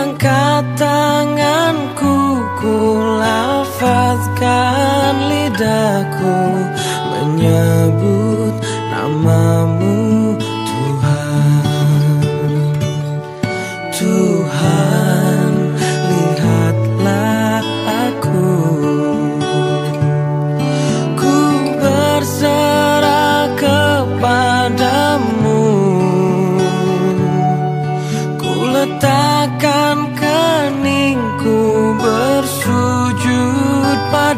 angkat tanganku Ku lafazkan lidahku Menyebut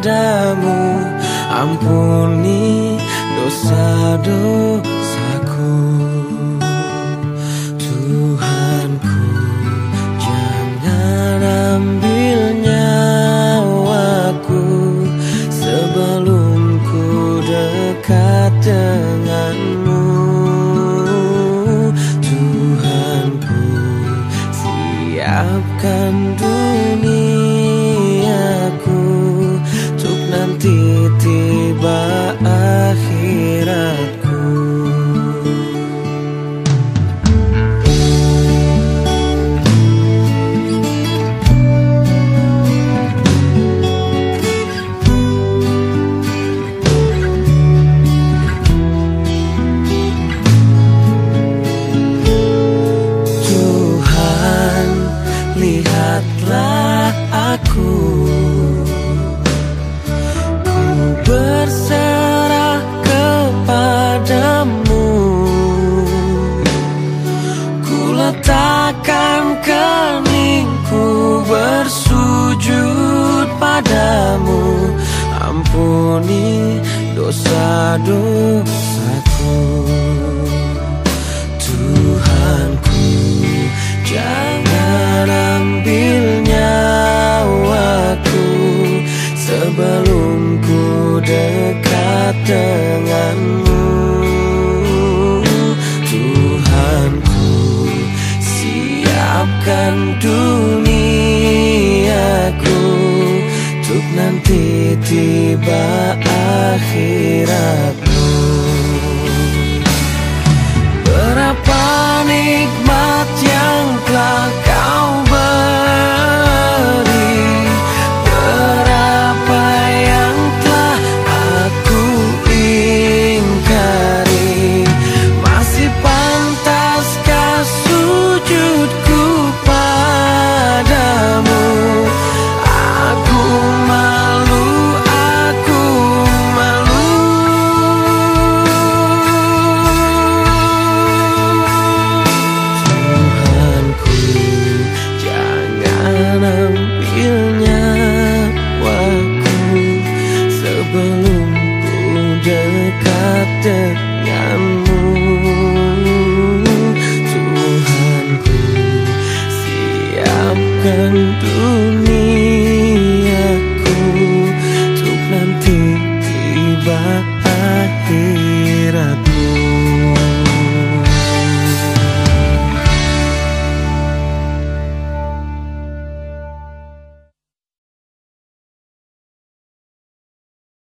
padamu. Ampuni dosa-dosaku. Tuhanku jangan ambil nyawaku. Sebelum ku dekat denganmu. Tuhanku siapkan duniaku dosa-dosaku nanti tiba akhiratku dekat denganmu. Tuhanku siapkan duniaku Untuk nanti tiba akhir.